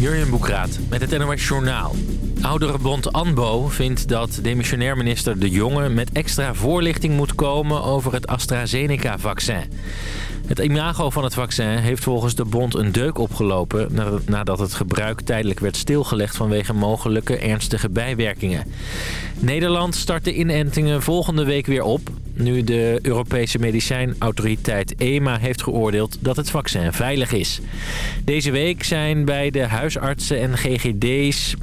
Jurjen Boekraat met het NOS Journaal. Ouderenbond ANBO vindt dat demissionair minister De Jonge... met extra voorlichting moet komen over het AstraZeneca-vaccin. Het imago van het vaccin heeft volgens de bond een deuk opgelopen... nadat het gebruik tijdelijk werd stilgelegd vanwege mogelijke ernstige bijwerkingen. Nederland start de inentingen volgende week weer op... nu de Europese medicijnautoriteit EMA heeft geoordeeld dat het vaccin veilig is. Deze week zijn bij de huisartsen en GGD's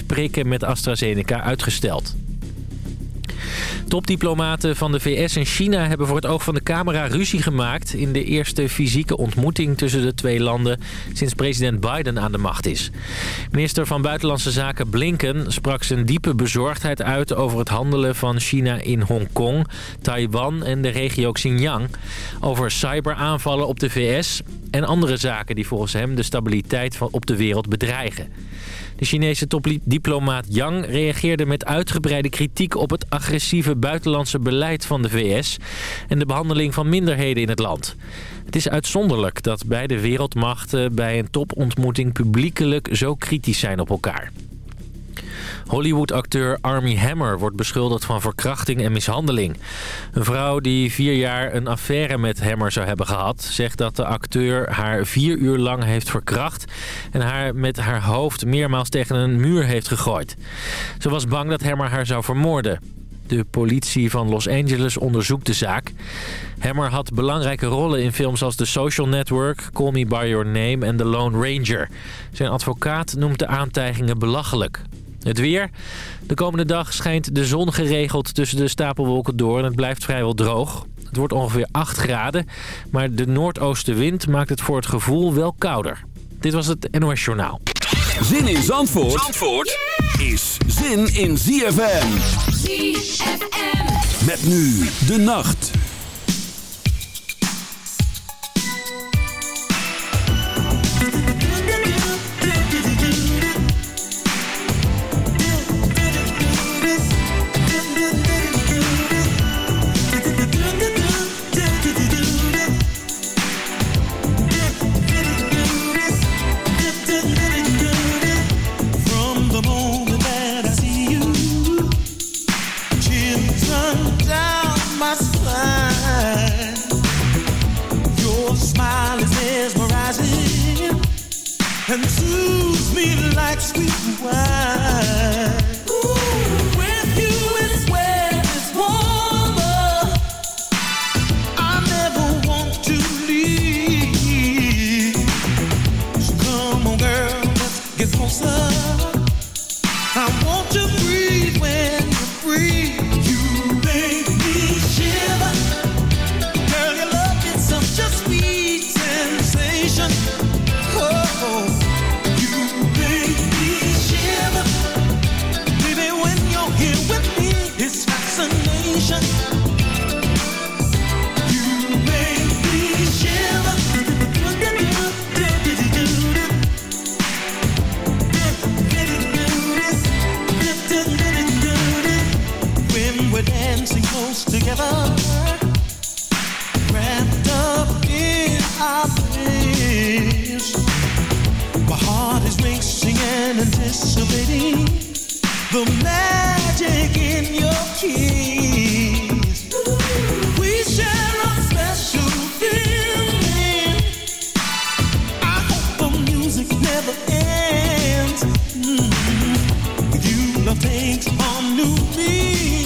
110.000 prikken met AstraZeneca uitgesteld. Topdiplomaten van de VS en China hebben voor het oog van de camera ruzie gemaakt... in de eerste fysieke ontmoeting tussen de twee landen sinds president Biden aan de macht is. Minister van Buitenlandse Zaken Blinken sprak zijn diepe bezorgdheid uit... over het handelen van China in Hongkong, Taiwan en de regio Xinjiang... over cyberaanvallen op de VS en andere zaken die volgens hem de stabiliteit op de wereld bedreigen. De Chinese topdiplomaat Yang reageerde met uitgebreide kritiek op het agressieve buitenlandse beleid van de VS en de behandeling van minderheden in het land. Het is uitzonderlijk dat beide wereldmachten bij een topontmoeting publiekelijk zo kritisch zijn op elkaar. Hollywood-acteur Army Hammer wordt beschuldigd van verkrachting en mishandeling. Een vrouw die vier jaar een affaire met Hammer zou hebben gehad... zegt dat de acteur haar vier uur lang heeft verkracht... en haar met haar hoofd meermaals tegen een muur heeft gegooid. Ze was bang dat Hammer haar zou vermoorden. De politie van Los Angeles onderzoekt de zaak. Hammer had belangrijke rollen in films als The Social Network, Call Me By Your Name en The Lone Ranger. Zijn advocaat noemt de aantijgingen belachelijk. Het weer. De komende dag schijnt de zon geregeld tussen de stapelwolken door en het blijft vrijwel droog. Het wordt ongeveer 8 graden, maar de noordoostenwind maakt het voor het gevoel wel kouder. Dit was het NOS Journaal. Zin in Zandvoort, Zandvoort is zin in ZFM. ZFM. Met nu de nacht. The magic in your kiss. We share a special feeling. I hope the music never ends. Mm-hmm. With you, love takes on new meaning.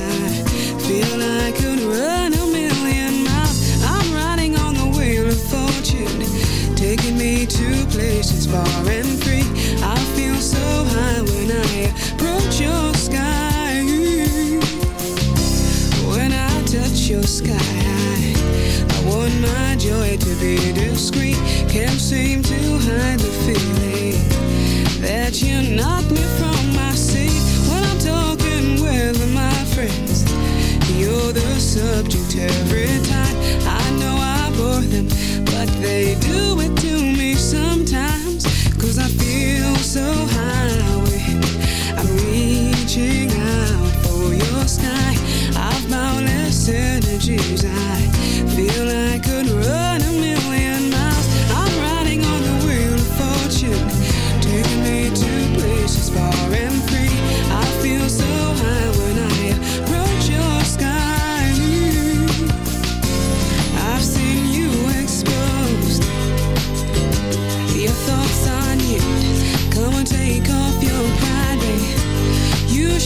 Places far and free. I feel so high when I approach your sky. When I touch your sky, I want my joy to be discreet. Can't seem to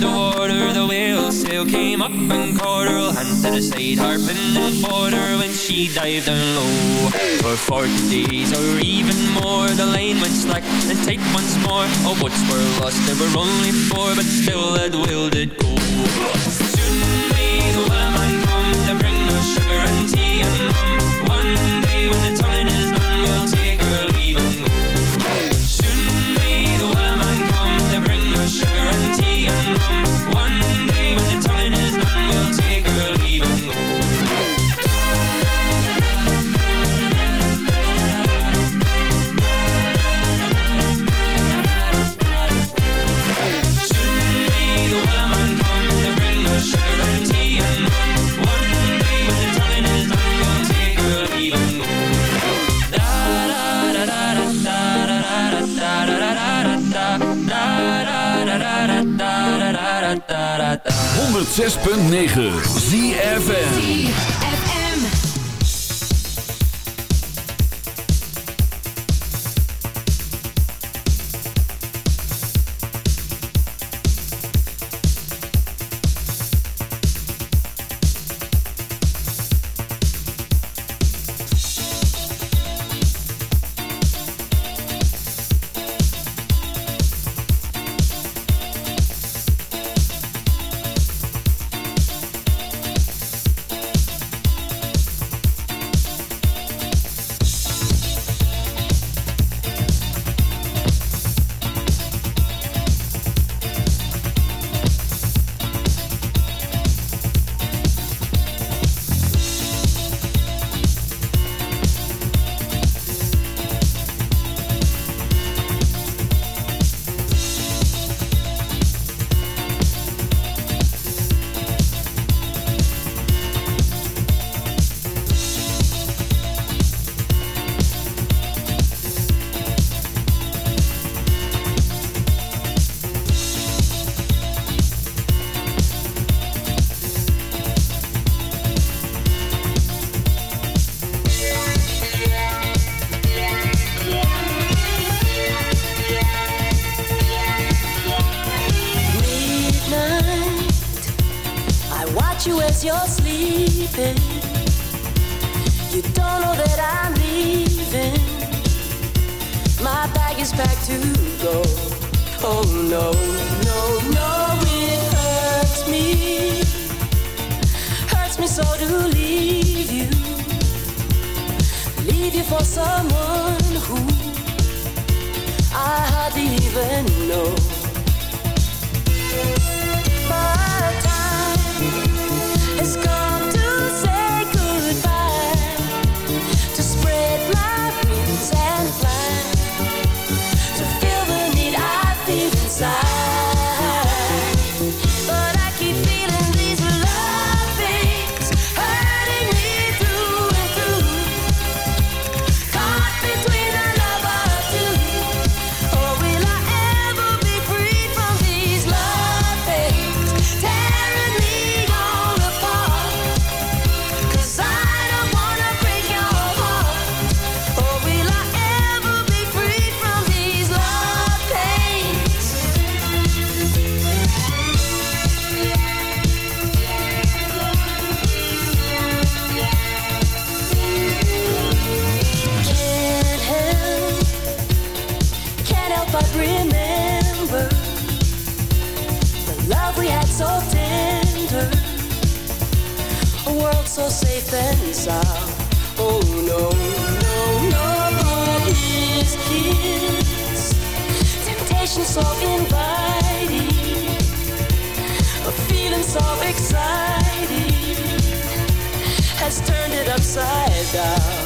the water, the whale sail came up and caught her hand to the side, harping and fought her when she dived down low. For forty days or even more, the line went slack and tight once more. All boats were lost, there were only four, but still that whale did go. Soon may the man come to bring us sugar and tea and rum. One 106.9 ZFN for someone who I hardly even know. But time sensor. Oh no, no, no, his kiss. Temptation so inviting, a feeling so exciting has turned it upside down.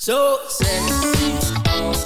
Zo sexy. Als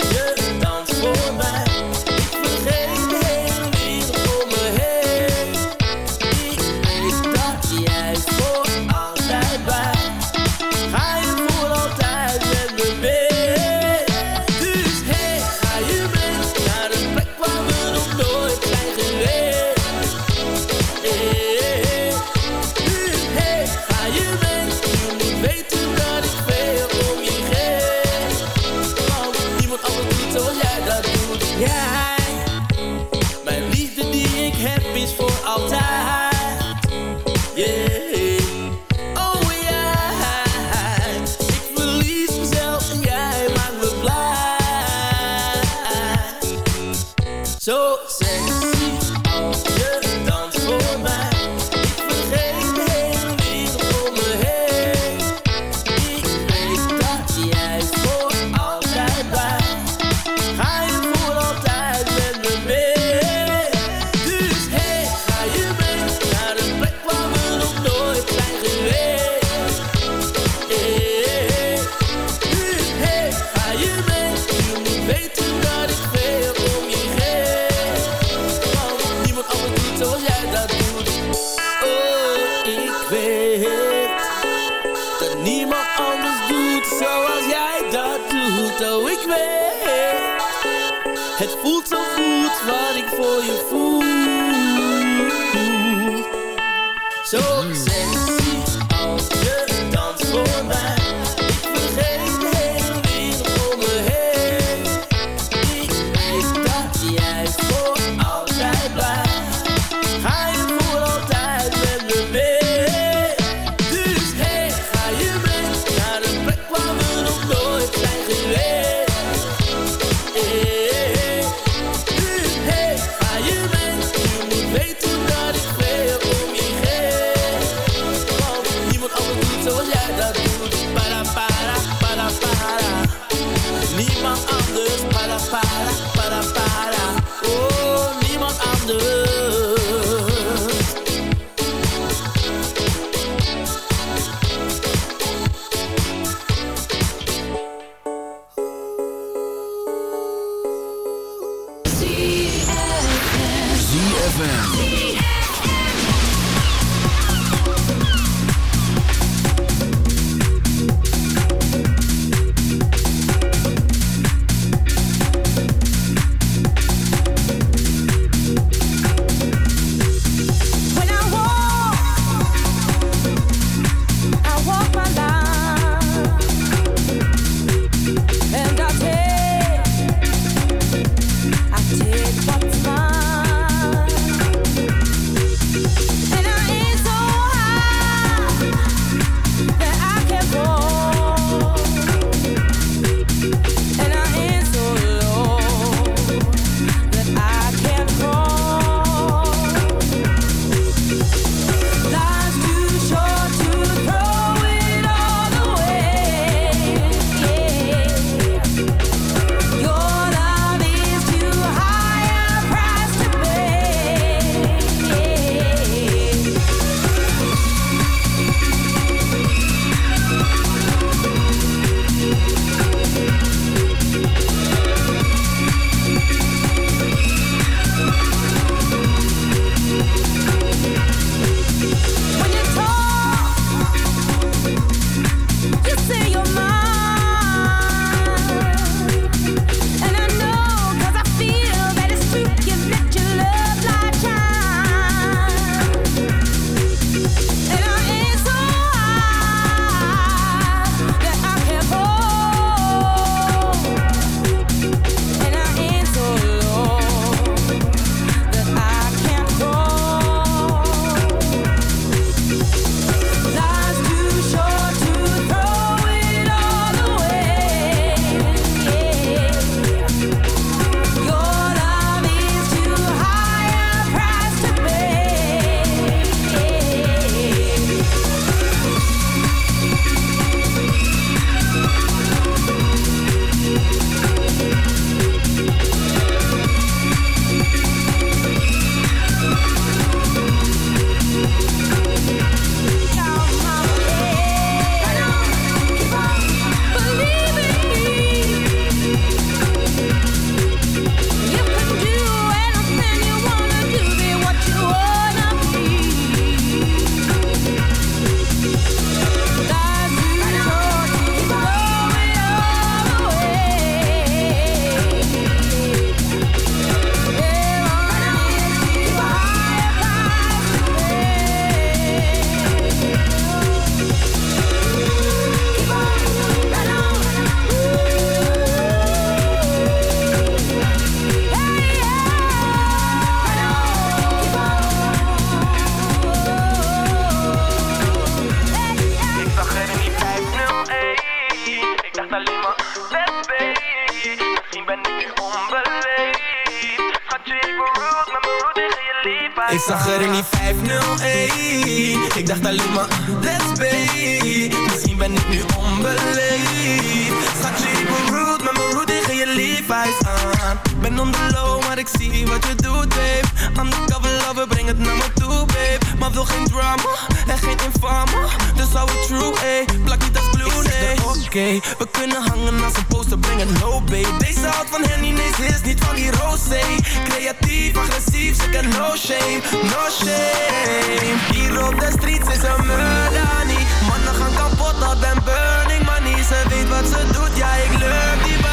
Ik zag er in die 501. Ik dacht alleen maar, that's baby. Misschien ben ik nu onbeleefd. Schatje, ik ben rude, met mijn rude tegen je lief. aan. Ben on the low, maar ik zie wat je doet, babe. Undercover lover, breng het naar me toe, babe. Maar wil geen drama en geen infame. Dus hou het true, ey. Plak niet als glue, nee. Oké, we kunnen hangen als een poster, breng het no, babe. Deze houdt van Henny, nee, ze is niet van die rosé. Creatief, agressief, ze ken no shame, no shame. Hier op de streets is een murder, niet. Mannen gaan kapot, al ben burning money. Ze weet wat ze doet, ja, ik lurk die.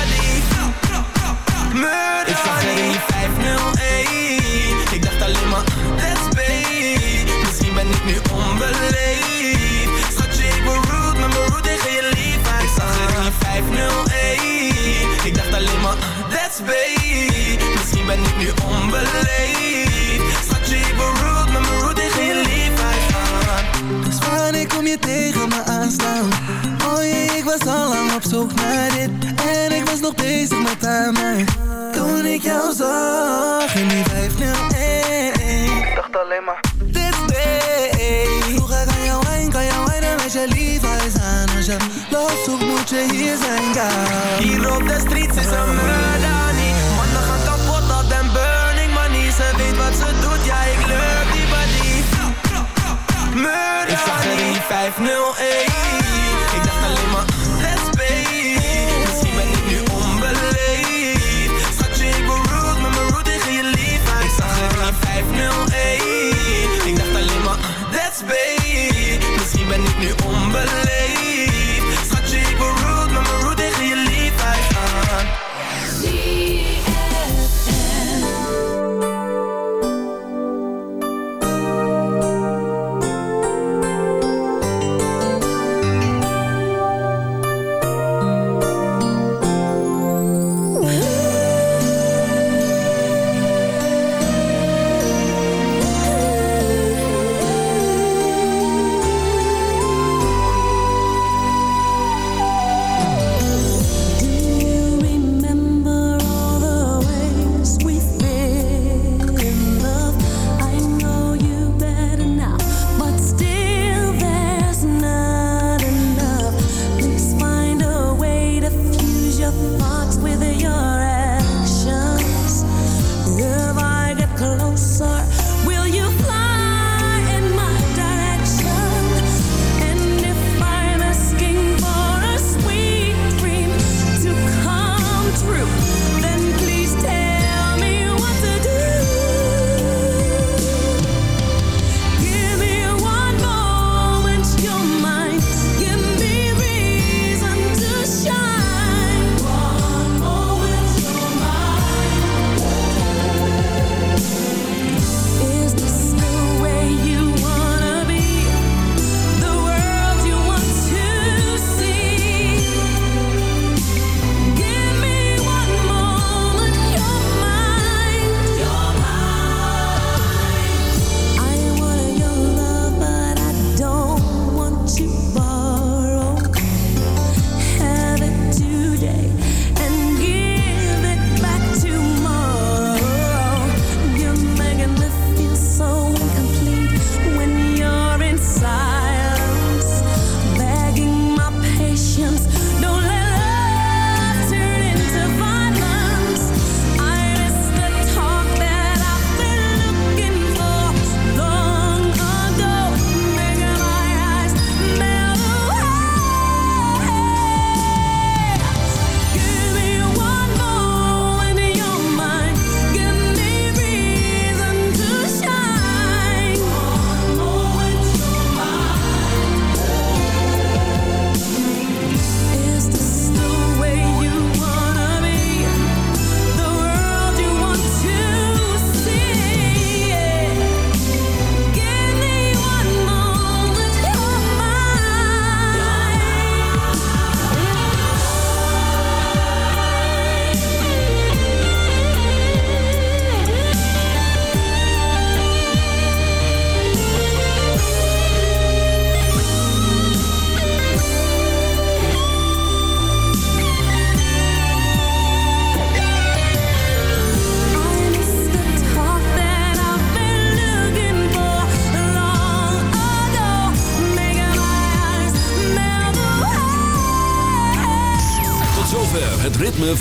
Murder, ik zag er in die 501. Ik dacht alleen maar, let's babe. Misschien ben ik nu onbeleefd. Schatje, ik ben rude, met mijn rude tegen je lief. Ik zag er in die 501. Ik dacht alleen maar, let's babe. Misschien ben ik nu onbeleefd. Je tegen me aanstaan? Oh jee, ik was al lang op zoek naar dit En ik was nog bezig met haar mij Toen ik jou zag in die 501 Ik dacht alleen maar, Dit day Vroeger kan jou heen, kan jou heen en met je Levi's aan Als je loopt zoekt moet je hier zijn, girl Hier op de streets is een murder, niet. Mannen gaan kapot, al den burning money. Ze weet wat ze doet, ja, ik die body. Murder 501